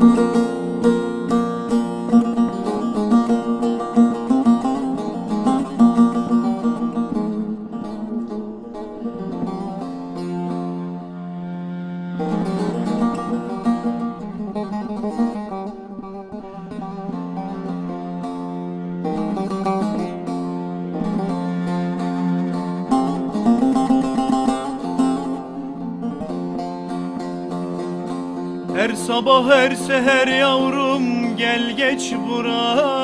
you. Her sabah her seher yavrum gel geç buradan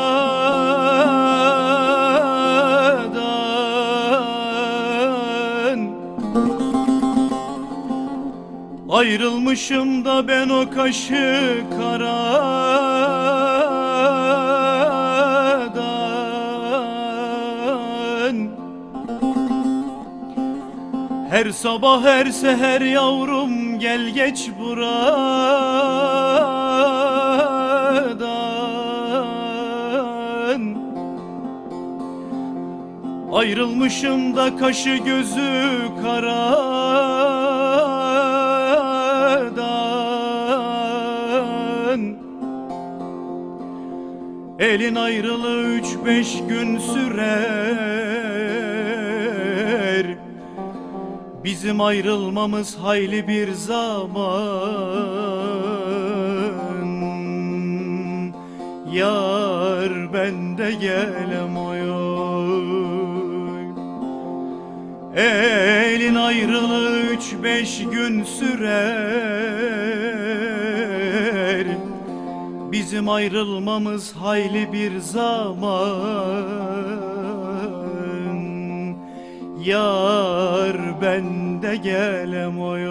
Ayrılmışım da ben o kaşı karadan her sabah her seher yavrum gel geç buradan Ayrılmışım da kaşı gözü karadan Elin ayrılığı üç beş gün sürer. Bizim ayrılmamız hayli bir zaman. Yar ben de gelem oy Elin ayrılığı üç beş gün sürer. Bizim ayrılmamız hayli bir zaman. Yar ben de gelem oy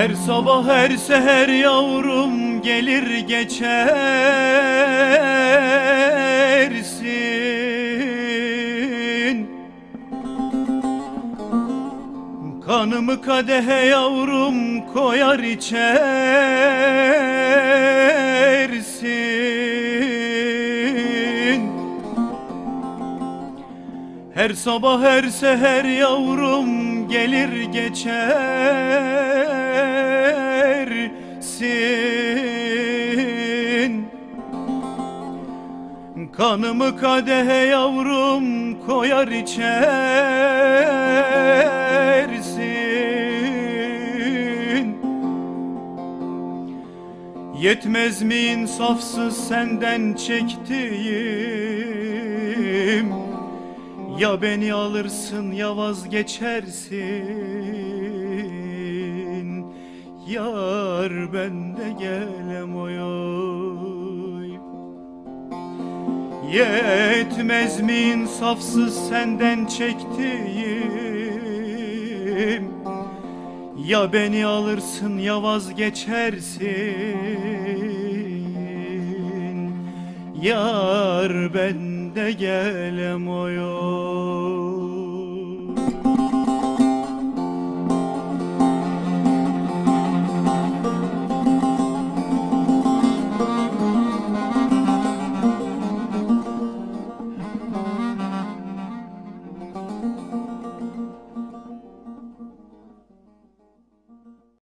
Her sabah her seher yavrum gelir geçersin. Kanımı kadehe yavrum koyar içersin Her sabah her seher yavrum gelir geçersin Kanımı kadehe yavrum koyar içersin Yetmez mi insafsız senden çektiğim? Ya beni alırsın ya vazgeçersin. Yar ben de gelem oy Yetmez mi insafsız senden çektiğim? Ya beni alırsın ya vazgeçersin. Yar ben de gelem oy oy